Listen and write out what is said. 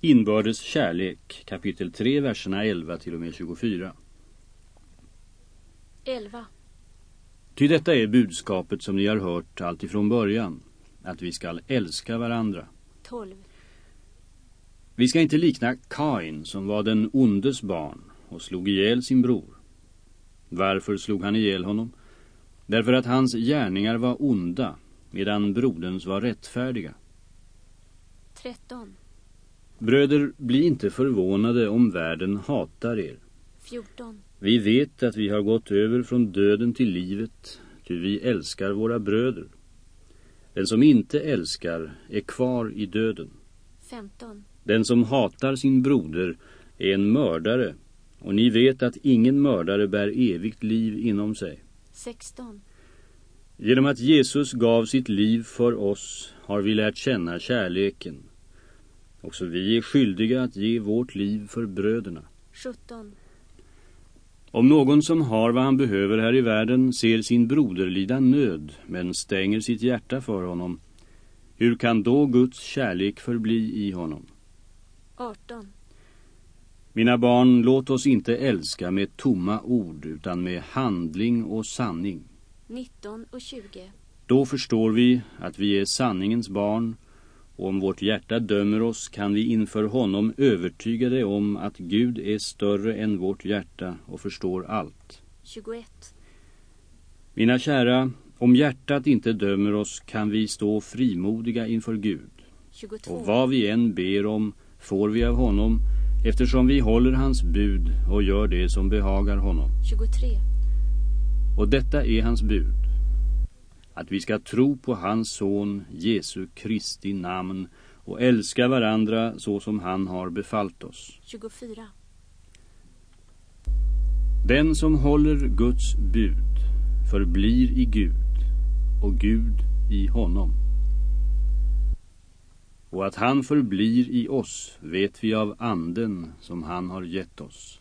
Inbördes kärlek, kapitel 3, verserna 11 till och med 24. 11. Ty detta är budskapet som ni har hört allt ifrån början, att vi skall älska varandra. 12. Vi ska inte likna Kain som var den ondes barn och slog ihjäl sin bror. Varför slog han ihjäl honom? Därför att hans gärningar var onda, medan broderns var rättfärdiga. 13. Bröder, bli inte förvånade om världen hatar er. 14. Vi vet att vi har gått över från döden till livet, ty vi älskar våra bröder. Den som inte älskar är kvar i döden. 15. Den som hatar sin broder är en mördare, och ni vet att ingen mördare bär evigt liv inom sig. 16. Genom att Jesus gav sitt liv för oss har vi lärt känna kärleken. Också vi är skyldiga att ge vårt liv för bröderna. 17. Om någon som har vad han behöver här i världen ser sin broder lida nöd men stänger sitt hjärta för honom, hur kan då Guds kärlek förbli i honom? 18. Mina barn, låt oss inte älska med tomma ord utan med handling och sanning. 19 och 20. Då förstår vi att vi är sanningens barn och om vårt hjärta dömer oss kan vi inför honom övertygade om att Gud är större än vårt hjärta och förstår allt. 21. Mina kära, om hjärtat inte dömer oss kan vi stå frimodiga inför Gud. 22. Och vad vi än ber om får vi av honom eftersom vi håller hans bud och gör det som behagar honom. 23. Och detta är hans bud. Att vi ska tro på hans son Jesu Kristi namn och älska varandra så som han har befallt oss. 24. Den som håller Guds bud förblir i Gud och Gud i honom. Och att han förblir i oss vet vi av anden som han har gett oss.